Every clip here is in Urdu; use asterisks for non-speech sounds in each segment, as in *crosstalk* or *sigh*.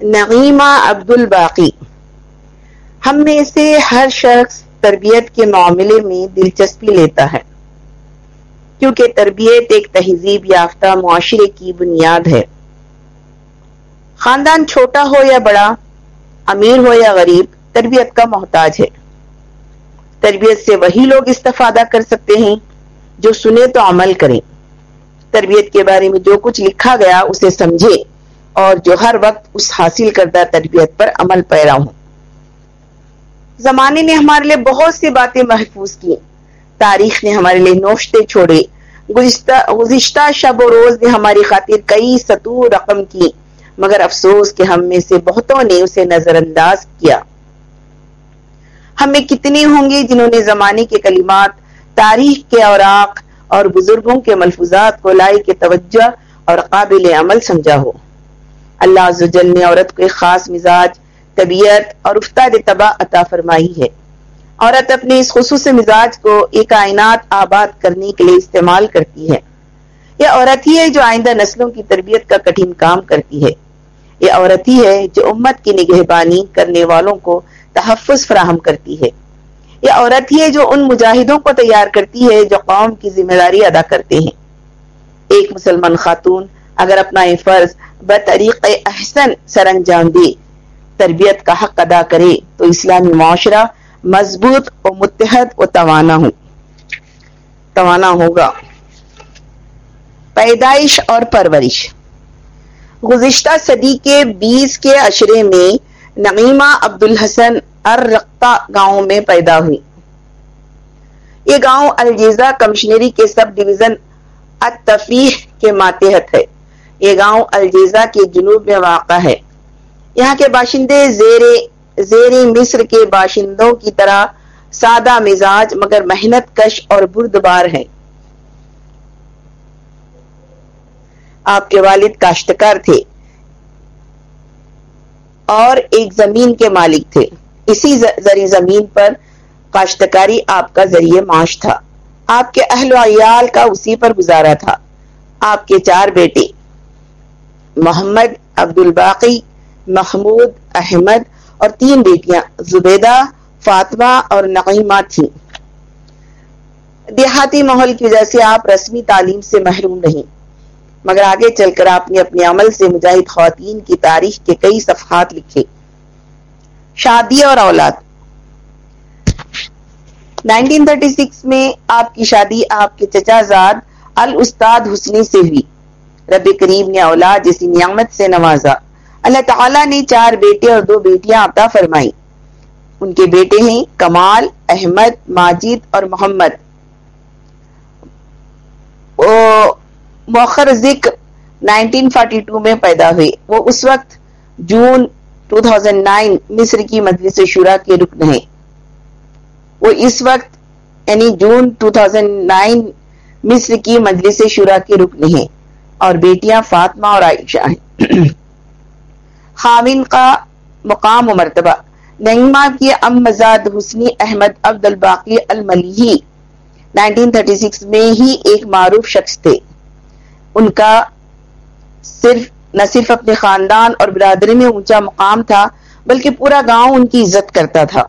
نغیمہ عبد الباقی ہم میں سے ہر شخص تربیت کے معاملے میں دلچسپی لیتا ہے، کیونکہ تربیت ایک تہذیب یافتہ معاشرے کی بنیاد ہے۔ خاندان چھوٹا ہو یا بڑا، امیر ہو یا غریب، تربیت کا محتاج ہے۔ تربیت سے وہی لوگ استفادہ کر سکتے ہیں جو سنے تو عمل کریں۔ تربیت کے بارے میں جو کچھ لکھا گیا، اسے سمجھے اور جو ہر وقت اس حاصل کردہ تربیت پر عمل پیرا ہوں۔ زمانے نے ہمارے لیے بہت سی باتیں محفوظ کی۔ تاریخ نے ہمارے لیے نوشتے چھوڑے۔ گزشتہ شب و روز نے ہماری خاطر کئی سطور رقم کی۔ مگر افسوس کہ ہم میں سے بہتوں نے اسے نظر انداز کیا ہمیں کتنے ہوں گے جنہوں نے زمانے کے کلمات، تاریخ کے اوراق اور بزرگوں کے ملفوظات کو لائی کے توجہ اور قابل عمل سمجھا ہو۔ اللہ عزوجل نے عورت کو ایک خاص مزاج، طبیعت اور افتاد تباہ عطا فرمائی ہے۔ عورت اپنے اس خصوص مزاج کو ایک کائنات آباد کرنے کے لیے استعمال کرتی ہے۔ یہ عورت ہی ہے جو آئندہ نسلوں کی تربیت کا کٹھن کام کرتی ہے۔ یہ عورت ہی ہے جو امت کی نگہبانی کرنے والوں کو تحفظ فراہم کرتی ہے۔ یہ عورت ہی ہے جو ان مجاہدوں کو تیار کرتی ہے جو قوم کی ذمہ داری ادا کرتے ہیں۔ ایک مسلمان خاتون اگر اپنا یہ فرض بطریق احسن سر انجام دے تربیت کا حق ادا کرے تو اسلامی معاشرہ مضبوط و متحد و توانا ہو۔ توانا ہوگا۔ پیدائش اور پرورش۔ گزشتہ صدی کے بیس کے اشرے میں نعیمہ عبد الحسن ارقتا گاؤں میں پیدا ہوئی۔ یہ گاؤں الجیزہ کمشنری کے سب ڈویژن التفیح کے ماتحت ہے۔ یہ گاؤں الجیزہ کے جنوب میں واقع ہے۔ یہاں کے باشندے زیر زیر مصر کے باشندوں کی طرح سادہ مزاج مگر محنت کش اور بردبار ہیں۔ آپ کے والد کاشتکار تھے۔ اور ایک زمین کے مالک تھے۔ اسی زری زمین پر کاشتکاری آپ کا ذریعہ معاش تھا۔ آپ کے اہل و عیال کا اسی پر گزارا تھا۔ آپ کے چار بیٹے۔ محمد عبد الباقی محمود، احمد اور تین بیٹیاں، زبیدہ، فاطمہ اور نقیمہ تھیں۔ دیہاتی ماحول کی وجہ سے آپ رسمی تعلیم سے محروم نہیں۔ مگر آگے چل کر آپ نے اپنے عمل سے مجاہد خواتین کی تاریخ کے کئی صفحات لکھے۔ شادی اور اولاد۔ 1936 میں آپ کی شادی آپ کے چچا زاد، الاستاد حسنی سے ہوئی۔ رب کریم نے اولاد جیسی نعمت سے نوازا۔ اللہ تعالیٰ نے چار بیٹے اور دو بیٹیاں عطا فرمائی۔ ان کے بیٹے ہیں کمال، احمد، ماجد اور محمد۔ مؤخر ذکر 1942 میں پیدا ہوئے۔ وہ اس وقت جون 2009 مصر کی مجلس شورا کے رکن ہیں۔ وہ اس وقت یعنی جون 2009 مصر کی مجلس شورا کے رکن ہیں۔ اور بیٹیاں فاطمہ اور عائشہ۔ ہیں خامن کا مقام و مرتبہ۔ نعیمہ کی ام مزاد حسنی احمد عبد الباقی الملیحی 1936 میں ہی ایک معروف شخص تھے۔ ان کا صرف نہ صرف اپنے خاندان اور برادری میں اونچا مقام تھا، بلکہ پورا گاؤں ان کی عزت کرتا تھا۔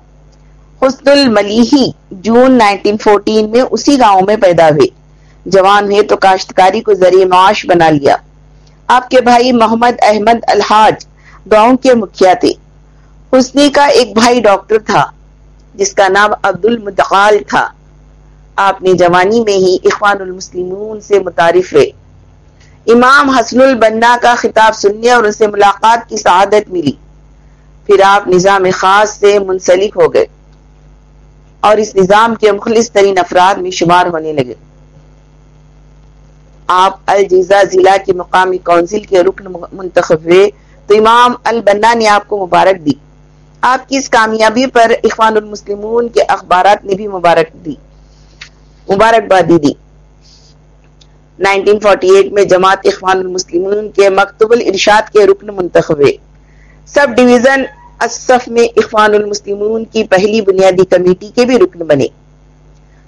حسن الملیحی جون 1914 میں اسی گاؤں میں پیدا ہوئے۔ جوان ہوئے تو کاشتکاری کو ذریعہ معاش بنا لیا۔ آپ کے بھائی محمد احمد الحاج گاؤں کے مکھیا تھے۔ حسنی کا ایک بھائی ڈاکٹر تھا، جس کا نام عبد المدقال تھا۔ آپ نے جوانی میں ہی اخوان المسلمون سے متعارف ہے امام حسن البنا کا خطاب سننے اور ان سے ملاقات کی سعادت ملی۔ پھر آپ نظام خاص سے منسلک ہو گئے اور اس نظام کے مخلص ترین افراد میں شمار ہونے لگے۔ آپ الجیزہ ضلع کی مقامی کونسل کے رکن منتخب ہوئے، تو امام البنا نے آپ کو مبارک دی۔ آپ کی اس کامیابی پر اخوان المسلمون کے اخبارات نے بھی مبارک دی۔ مبارکبادی دی۔ 1948 میں جماعت اخوان المسلمون کے مکتوب الارشاد کے رکن منتخب ہوئے۔ سب ڈویژن اصف میں اخوان المسلمون کی پہلی بنیادی کمیٹی کے بھی رکن بنے۔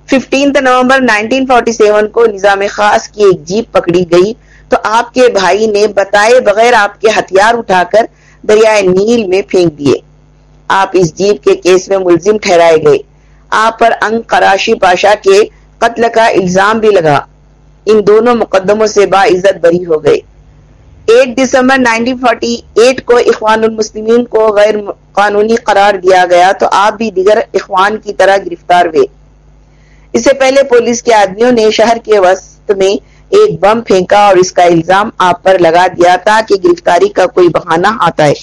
15 نومبر 1947 کو نظام خاص کی ایک جیپ پکڑی گئی۔ تو آپ کے بھائی نے بتائے بغیر آپ کے ہتھیار اٹھا کر دریائے نیل میں پھینک دیے۔ آپ اس جیب کے کیس میں ملزم ٹھہرائے گئے۔ آپ پر انگ کراشی پاشا کے قتل کا الزام بھی لگا۔ ان دونوں مقدموں سے باعزت بری ہو گئے۔ ایٹ دسمبر 1948 کو اخوان المسلمین کو غیر قانونی قرار دیا گیا تو آپ بھی دیگر اخوان کی طرح گرفتار ہوئے۔ اس سے پہلے پولیس کے آدمیوں نے شہر کے وسط میں ایک بم پھینکا اور اس کا الزام آپ پر لگا دیا تاکہ گرفتاری کا کوئی بہانہ آتا ہے۔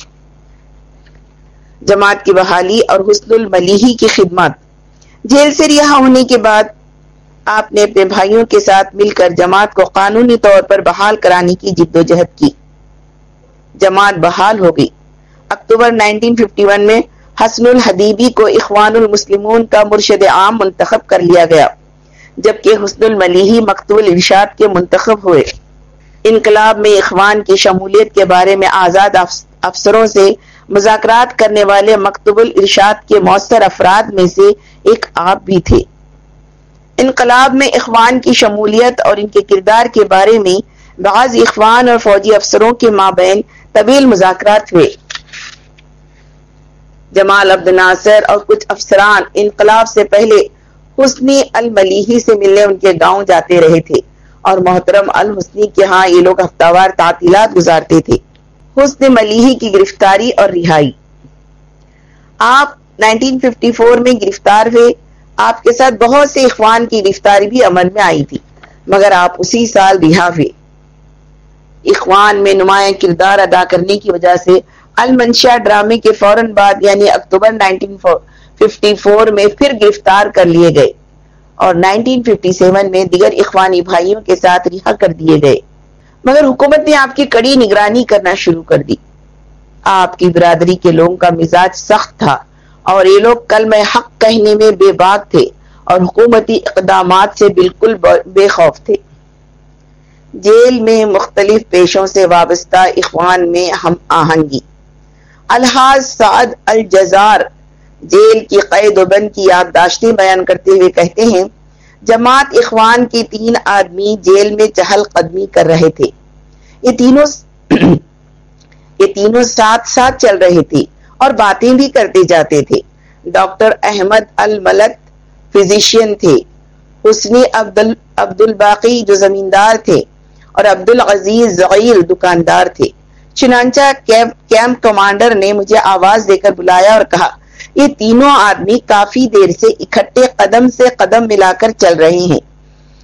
جماعت کی بحالی اور حسن الملیحی کی خدمات جیل سے رہا ہونے کے بعد آپ نے اپنے بھائیوں کے ساتھ مل کر جماعت کو قانونی طور پر بحال کرانے کی جد و جہد کی۔ جماعت بحال ہو گئی۔ اکتوبر 1951 میں حسن الحدیبی کو اخوان المسلمون کا مرشد عام منتخب کر لیا گیا، جبکہ حسن الملیحی مقتول ارشاد کے منتخب ہوئے۔ انقلاب میں اخوان کی شمولیت کے بارے میں آزاد افسروں سے مذاکرات کرنے والے مکتب الارشاد کے مؤثر افراد میں سے ایک آپ بھی تھے۔ انقلاب میں اخوان کی شمولیت اور ان کے کردار کے بارے میں بعض اخوان اور فوجی افسروں کے مابین طویل مذاکرات ہوئے۔ جمال عبد ناصر اور کچھ افسران انقلاب سے پہلے حسنی الملیحی سے ملنے ان کے گاؤں جاتے رہے تھے اور محترم الحسنی کے ہاں یہ لوگ ہفتہ وار تعطیلات گزارتے تھے۔ حسن ملیحی کی گرفتاری اور رہائی۔ آپ 1954 میں گرفتار ہوئے۔ آپ کے ساتھ بہت سے اخوان کی گرفتاری بھی عمل میں آئی تھی، مگر آپ اسی سال رہا ہوئے۔ اخوان میں نمایاں کردار ادا کرنے کی وجہ سے المنشا ڈرامے کے فوراً بعد یعنی اکتوبر 1954 میں پھر گرفتار کر لیے گئے اور 1957 میں دیگر اخوانی بھائیوں کے ساتھ رہا کر دیے گئے۔ مگر حکومت نے آپ کی کڑی نگرانی کرنا شروع کر دی۔ آپ کی برادری کے لوگوں کا مزاج سخت تھا اور یہ لوگ کل میں حق کہنے میں بے باک تھے اور حکومتی اقدامات سے بالکل بے خوف تھے۔ جیل میں مختلف پیشوں سے وابستہ اخوان میں ہم آہنگی۔ الحاظ سعد الجزار جیل کی قید و بند کی یادداشتیں بیان کرتے ہوئے کہتے ہیں، جماعت اخوان کے تین آدمی جیل میں چہل قدمی کر رہے تھے۔ یہ تینوں *clears throat* یہ تینوں ساتھ ساتھ چل رہے تھے اور باتیں بھی کرتے جاتے تھے۔ ڈاکٹر احمد الملت فزیشین تھے۔ حسنی عبد الباقی جو زمیندار تھے اور عبد العزیز ضعیر دکاندار تھے۔ چنانچہ کیمپ کمانڈر نے مجھے آواز دے کر بلایا اور کہا، یہ تینوں آدمی کافی دیر سے اکٹھے قدم سے قدم ملا کر چل رہے ہیں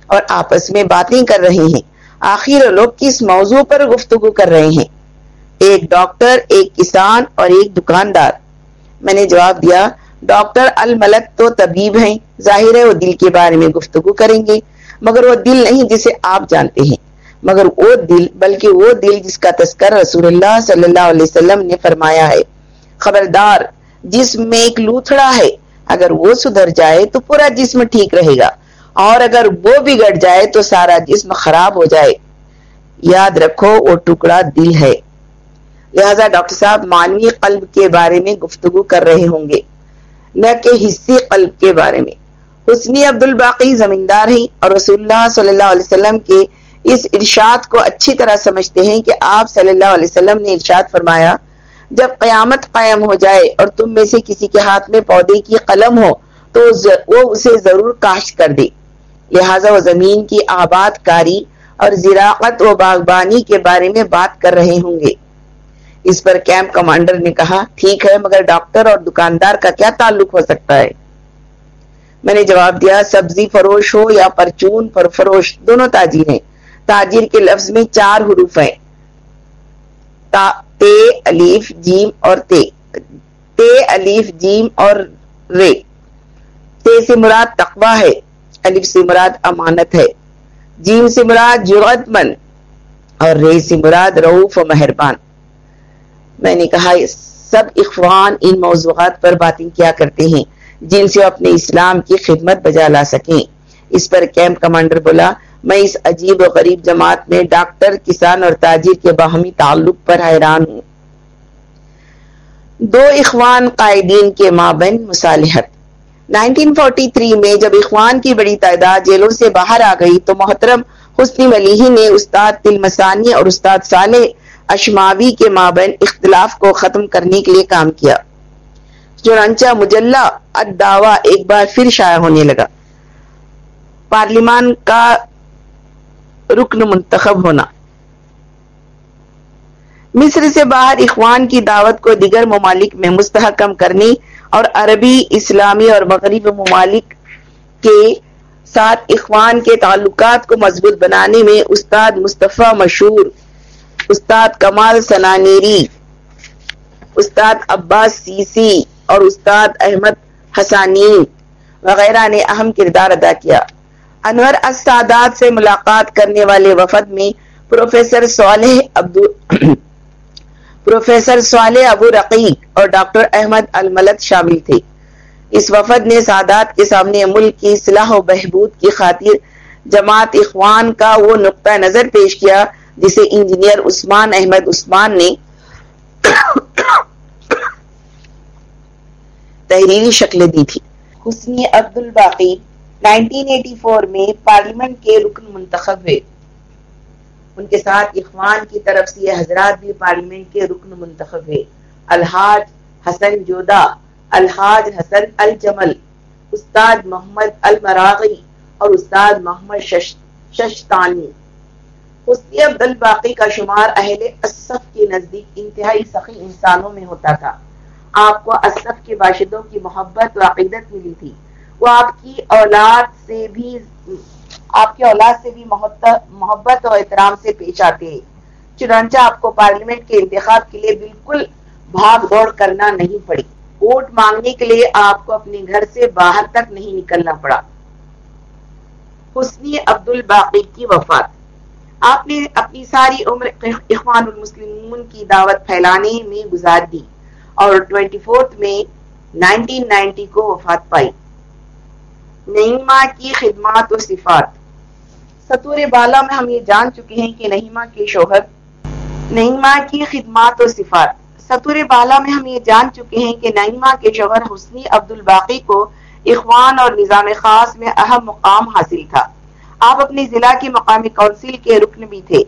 اور آپس میں باتیں کر رہے ہیں۔ آخر لوگ کس موضوع پر گفتگو کر رہے ہیں؟ ایک ڈاکٹر، ایک کسان اور ایک دکاندار۔ میں نے جواب دیا، ڈاکٹر الملک تو طبیب ہیں، ظاہر ہے وہ دل کے بارے میں گفتگو کریں گے، مگر وہ دل نہیں جسے آپ جانتے ہیں۔ مگر وہ دل بلکہ وہ دل جس کا تذکر رسول اللہ صلی اللہ علیہ وسلم نے فرمایا ہے۔ خبردار جسم میں ایک لوتھڑا ہے، اگر وہ سدھر جائے تو پورا جسم ٹھیک رہے گا۔ اور اگر وہ بگڑ جائے تو سارا جسم خراب ہو جائے۔ یاد رکھو، وہ ٹکڑا دل ہے۔ لہذا ڈاکٹر صاحب مانوی قلب کے بارے میں گفتگو کر رہے ہوں گے۔ نہ کہ حصے قلب کے بارے میں۔ حسنی عبد الباقی زمیندار ہیں اور رسول اللہ صلی اللہ علیہ وسلم کے اس ارشاد کو اچھی طرح سمجھتے ہیں کہ آپ صلی اللہ علیہ وسلم نے ارشاد فرمایا، جب قیامت قائم ہو جائے اور تم میں سے کسی کے ہاتھ میں پودے کی قلم ہو، تو وہ اسے ضرور کاشت کر دے۔ لہٰذا وہ زمین کی آباد کاری اور زراعت و باغبانی کے بارے میں بات کر رہے ہوں گے۔ اس پر کیمپ کمانڈر نے کہا، ٹھیک ہے، مگر ڈاکٹر اور دکاندار کا کیا تعلق ہو سکتا ہے؟ میں نے جواب دیا، سبزی فروش ہو یا پرچون پر فروش، دونوں تاجر ہیں۔ تاجر کے لفظ میں چار حروف ہیں۔ تا، تے الیف جیم اور تے۔ تے الیف جیم اور رے۔ تے سے مراد تقوی ہے، الف سے مراد امانت ہے۔ جیم سے مراد جرعت مند اور رے سے مراد روف و مہربان۔ میں نے کہا، سب اخوان ان موضوعات پر باتیں کیا کرتے ہیں، جن سے اپنے اسلام کی خدمت بجا لا سکیں۔ اس پر کیمپ کمانڈر بولا میں اس عجیب و غریب جماعت میں ڈاکٹر کسان اور تاجر کے باہمی تعلق پر حیران ہوں۔ دو اخوان قائدین کے مابین مصالحت۔ 1943 میں جب اخوان کی بڑی تعداد جیلوں سے باہر آ گئی تو محترم حسنی ملیحی نے استاد تلمسانی اور استاد صالح اشماوی کے مابین اختلاف کو ختم کرنے کے لیے کام کیا۔ چنانچہ مجلہ الدعوہ ایک بار پھر شائع ہونے لگا۔ پارلیمان کا رکن منتخب ہونا۔ مصر سے باہر اخوان کی دعوت کو دیگر ممالک میں مستحکم کرنے اور عربی، اسلامی اور مغرب ممالک کے ساتھ اخوان کے تعلقات کو مضبوط بنانے میں استاد مصطفیٰ مشہور، استاد کمال سنانیری، استاد عباس سیسی اور استاد احمد حسانین وغیرہ نے اہم کردار ادا کیا۔ انور السادات سے ملاقات کرنے والے وفد میں پروفیسر صالح عبدو *coughs* پروفیسر صالح ابو رقیق اور ڈاکٹر احمد الملت شامل تھے۔ اس وفد نے سادات کے سامنے ملک کی صلاح و بہبود کی خاطر جماعت اخوان کا وہ نقطہ نظر پیش کیا جسے انجینئر عثمان احمد عثمان نے *coughs* تحریری شکل دی تھی۔ حسنی عبد الباقی 1984 میں پارلیمنٹ کے رکن منتخب ہوئے۔ ان کے ساتھ اخوان کی طرف سے یہ حضرات بھی پارلیمنٹ کے رکن منتخب ہوئے۔ الحاج حسن جودا، الحاج حسن الجمل، استاد محمد المراغی اور استاد محمد شش ششتانی۔ حسنی عبد الباقی کا شمار اہل اصف کے نزدیک انتہائی سخی انسانوں میں ہوتا تھا۔ آپ کو اصف کے باشدوں کی محبت و عقیدت ملی تھی۔ وہ آپ کی اولاد سے بھی آپ کی اولاد سے بھی محبت اور احترام سے پیش آتے چنانچہ آپ کو پارلیمنٹ کے انتخاب کے لیے بالکل بھاگ دوڑ کرنا نہیں پڑی۔ ووٹ مانگنے کے لیے آپ کو اپنے گھر سے باہر تک نہیں نکلنا پڑا۔ حسنی عبد الباقی کی وفات۔ آپ نے اپنی ساری عمر اخوان المسلمون کی دعوت پھیلانے میں گزار دی اور ٹوینٹی فورتھ میں نائنٹین نائنٹی کو وفات پائی۔ نعیمہ کی خدمات و صفات۔ سطور بالا میں ہم یہ جان چکے ہیں کہ نعیمہ کے شوہر۔ نعیمہ کی خدمات و صفات۔ سطور بالا میں ہم یہ جان چکے ہیں کہ نعیمہ کے شوہر حسنی عبد الباقی کو اخوان اور نظام خاص میں اہم مقام حاصل تھا۔ آپ اپنی ضلع کی مقامی کونسل کے رکن بھی تھے۔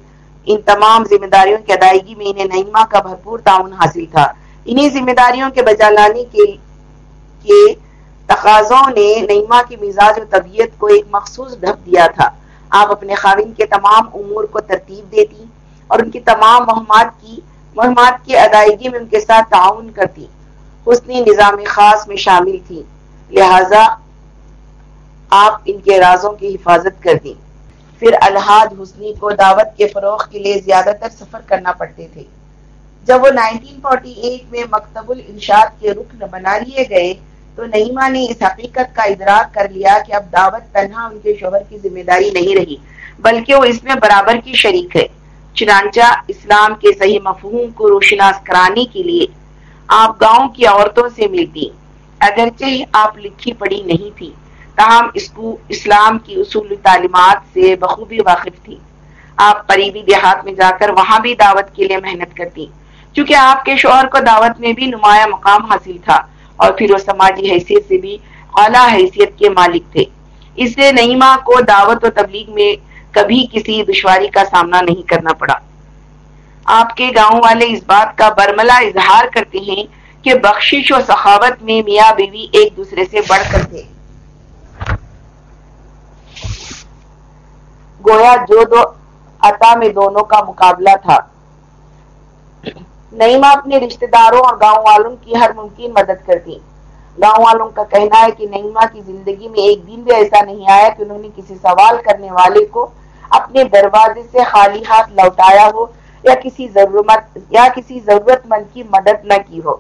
ان تمام ذمہ داریوں کی ادائیگی میں انہیں نعیمہ کا بھرپور تعاون حاصل تھا۔ انہیں ذمہ داریوں کے بجا لانے کے تقاضوں نے نعیمہ کی مزاج و طبیعت کو ایک مخصوص ڈھب دیا تھا۔ آپ اپنے خاوین کے تمام امور کو ترتیب دیتی اور ان کی تمام مہمات کی مہمات کی ادائیگی میں ان کے ساتھ تعاون کرتی۔ حسنی نظام خاص میں شامل تھی۔ لہذا آپ ان کے رازوں کی حفاظت کر دیں پھر الحاد حسنی کو دعوت کے فروغ کے لیے زیادہ تر سفر کرنا پڑتے تھے۔ جب وہ 1948 میں مکتب الانشاد کے رکن بنا لیے گئے تو نعیمہ نے اس حقیقت کا ادراک کر لیا کہ اب دعوت تنہا ان کے شوہر کی ذمہ داری نہیں رہی، بلکہ وہ اس میں برابر کی شریک ہے۔ چنانچہ اسلام کے صحیح مفہوم کو روشناس کرانے کے لیے آپ گاؤں کی عورتوں سے ملتی۔ اگرچہ آپ لکھی پڑھی نہیں تھی، تاہم اس کو اسلام کی اصول تعلیمات سے بخوبی واقف تھی۔ آپ قریبی دیہات میں جا کر وہاں بھی دعوت کے لیے محنت کرتی، چونکہ آپ کے شوہر کو دعوت میں بھی نمایاں مقام حاصل تھا۔ اور پھر وہ سماجی حیثیت سے بھی اعلیٰ حیثیت کے مالک تھے۔ اس لیے نعیمہ کو دعوت و تبلیغ میں کبھی کسی دشواری کا سامنا نہیں کرنا پڑا۔ آپ کے گاؤں والے اس بات کا برملا اظہار کرتے ہیں کہ بخشش و سخاوت میں میاں بیوی ایک دوسرے سے بڑھ کر تھے۔ گویا جو دو عطا میں دونوں کا مقابلہ تھا۔ نعیمہ اپنے رشتہ داروں اور گاؤں والوں کی ہر ممکن مدد کرتی گاؤں والوں کا کہنا ہے کہ نعیمہ کی زندگی میں ایک دن بھی ایسا نہیں آیا کہ انہوں نے کسی سوال کرنے والے کو اپنے دروازے سے خالی ہاتھ لوٹایا ہو یا کسی ضرورت یا کسی ضرورت مند کی مدد نہ کی ہو۔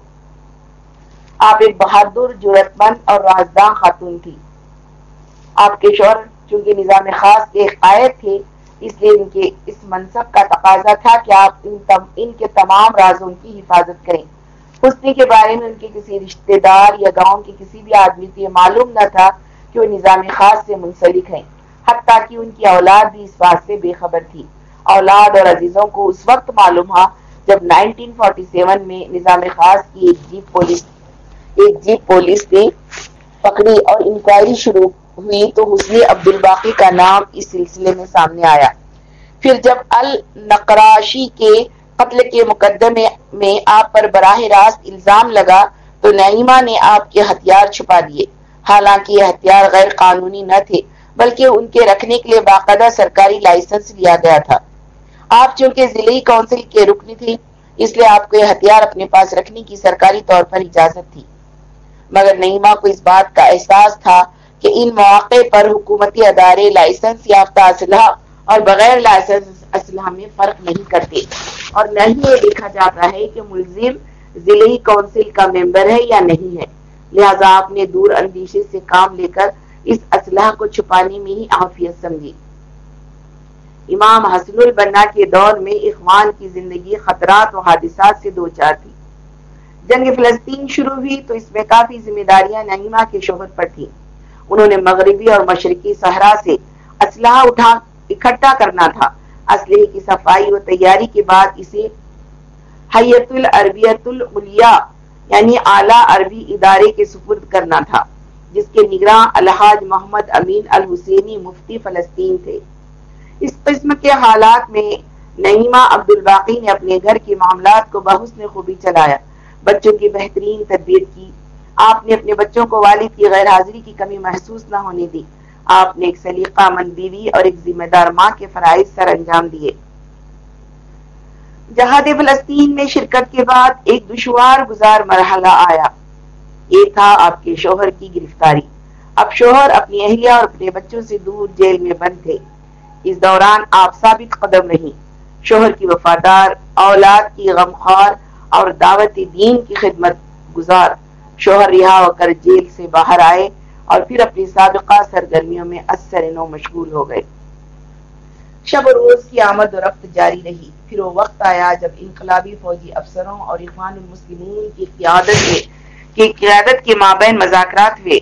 آپ ایک بہادر ضرورت مند اور رازداں خاتون تھی آپ کے شور چونکہ نظام خاص کے قائد تھے اس لیے ان کے اس منصب کا تقاضا تھا کہ آپ ان, تم ان کے تمام رازوں کی حفاظت کریں۔ حسنی کے بارے میں ان کے کسی رشتہ دار یا گاؤں کے کسی بھی آدمی کو یہ معلوم نہ تھا کہ وہ نظام خاص سے منسلک ہیں حتیٰ کہ ان کی اولاد بھی اس بات سے بے خبر تھی۔ اولاد اور عزیزوں کو اس وقت معلوم ہوا جب 1947 میں نظام خاص کی ایک جیپ پولیس ایک جیپ پولیس نے پکڑی اور انکوائری شروع ہوئی تو حسنی عبد الباقی کا نام اس سلسلے میں سامنے آیا۔ پھر جب النقراشی کے قتل کے مقدمے میں آپ پر براہ راست الزام لگا تو نعیمہ نے آپ کے ہتھیار چھپا دیے۔ حالانکہ یہ ہتھیار غیر قانونی نہ تھے، بلکہ ان کے رکھنے کے لیے باقاعدہ سرکاری لائسنس لیا گیا تھا۔ آپ چونکہ ضلعی کونسل کے رکن تھے، اس لیے آپ کو یہ ہتھیار اپنے پاس رکھنے کی سرکاری طور پر اجازت تھی۔ مگر نعیمہ کو اس بات کا احساس تھا کہ ان مواقع پر حکومتی ادارے لائسنس یافتہ اسلحہ اور بغیر لائسنس اسلحہ میں فرق نہیں کرتے۔ اور نہ ہی یہ دیکھا جاتا ہے کہ ملزم ضلعی کونسل کا ممبر ہے یا نہیں ہے۔ لہذا آپ نے دور اندیشے سے کام لے کر اس اسلحہ کو چھپانے میں ہی عافیت سمجھی۔ امام حسن البنا کے دور میں اخوان کی زندگی خطرات و حادثات سے دو چار تھی۔ جنگ فلسطین شروع ہوئی تو اس میں کافی ذمہ داریاں نعیمہ کے شوہر پر تھیں۔ انہوں نے مغربی اور مشرقی صحرا سے اسلحہ اٹھا، اکٹھا کرنا تھا۔ اسلحے کی صفائی و تیاری کے بعد اسے حیت العربیت العلیہ یعنی اعلیٰ عربی ادارے کے سپرد کرنا تھا، جس کے نگراں الحاج محمد امین الحسینی مفتی فلسطین تھے۔ اس قسم کے حالات میں نعیمہ عبد الباقی نے اپنے گھر کے معاملات کو بحسن خوبی چلایا، بچوں کی بہترین تدبیر کی۔ آپ نے اپنے بچوں کو والد کی غیر حاضری کی کمی محسوس نہ ہونے دی۔ آپ نے ایک سلیقہ مند بیوی اور ایک ذمہ دار ماں کے فرائض سر انجام دیے۔ جہاد فلسطین میں شرکت کے بعد ایک دشوار گزار مرحلہ آیا۔ یہ تھا آپ کے شوہر کی گرفتاری۔ اب شوہر اپنی اہلیہ اور اپنے بچوں سے دور جیل میں بند تھے۔ اس دوران آپ ثابت قدم رہی شوہر کی وفادار، اولاد کی غمخوار اور دعوت دین کی خدمت گزار۔ شوہر رہا ہو کر جیل سے باہر آئے اور پھر اپنی سابقہ سرگرمیوں میں اثر نو مشغول ہو گئے۔ شب و روز کی آمد و رفت جاری رہی۔ پھر وہ وقت آیا جب انقلابی فوجی افسروں اور اخوان المسلمین کی قیادت کے کی قیادت کے مابین مذاکرات ہوئے۔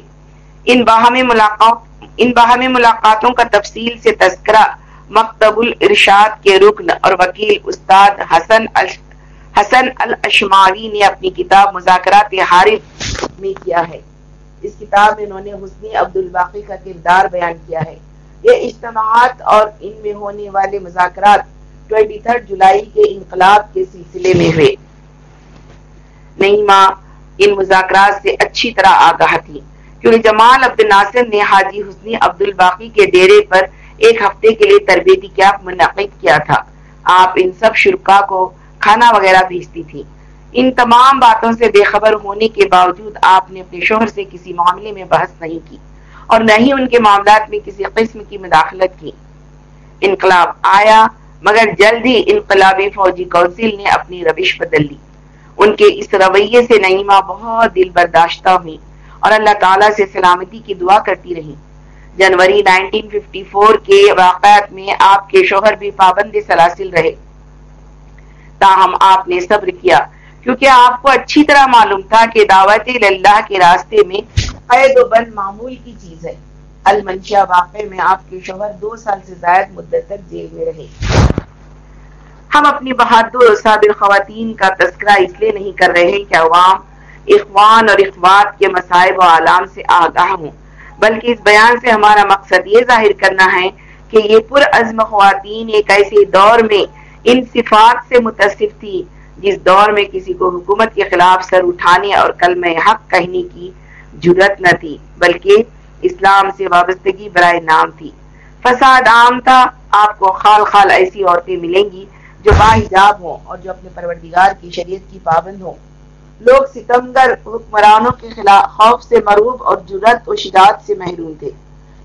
ان باہمی ملاقات، ان باہمی ملاقاتوں کا تفصیل سے تذکرہ مکتب الارشاد کے رکن اور وکیل استاد حسن حسن الاشماوی نے اپنی کتاب مذاکرات حارف میں کیا ہے۔ اس کتاب میں انہوں نے حسنی عبد الباقی کا کردار بیان کیا ہے۔ یہ اجتماعات اور ان میں ہونے والے مذاکرات 23 جولائی کے انقلاب کے سلسلے میں ہوئے۔ نہیں ماں، ان مذاکرات سے اچھی طرح آگاہ تھی۔ کیونکہ جمال عبد الناصر نے حاجی حسنی عبد الباقی کے ڈیرے پر ایک ہفتے کے لیے تربیتی کیمپ منعقد کیا تھا۔ آپ ان سب شرکا کو کھانا وغیرہ بھیجتی تھی۔ ان تمام باتوں سے بے خبر ہونے کے باوجود آپ نے اپنے شوہر سے کسی معاملے میں بحث نہیں کی اور نہ ہی ان کے معاملات میں کسی قسم کی مداخلت کی۔ انقلاب آیا، مگر جلد ہی انقلابی فوجی کونسل نے اپنی روش بدل لی۔ ان کے اس رویے سے نعیمہ بہت دل برداشتہ ہوئی اور اللہ تعالیٰ سے سلامتی کی دعا کرتی رہی۔ جنوری 1954 کے واقعات میں آپ کے شوہر بھی پابند سلاسل رہے۔ تاہم آپ نے صبر کیا۔ کیونکہ آپ کو اچھی طرح معلوم تھا کہ دعوت اللہ کے راستے میں قید و بند معمول کی چیز ہے۔ المنشا واقع میں آپ کے شوہر دو سال سے زائد مدت تک جیل میں رہے۔ ہم اپنی بہادر اور صابر خواتین کا تذکرہ اس لیے نہیں کر رہے کہ عوام، اخوان اور اخوات کے مسائب و عالم سے آگاہ ہوں، بلکہ اس بیان سے ہمارا مقصد یہ ظاہر کرنا ہے کہ یہ پر عزم خواتین ایک ایسے دور میں ان صفات سے متصف تھی۔ جس دور میں کسی کو حکومت کے خلاف سر اٹھانے اور کلمہ حق کہنے کی جرت نہ تھی، بلکہ اسلام سے وابستگی برائے نام تھی۔ فساد عام تھا، آپ کو خال خال ایسی عورتیں ملیں گی جو باحجاب ہوں اور جو اپنے پروردگار کی شریعت کی پابند ہوں۔ لوگ ستمگر حکمرانوں کے خلاف خوف سے مروب اور جرت و شجاعت سے محروم تھے۔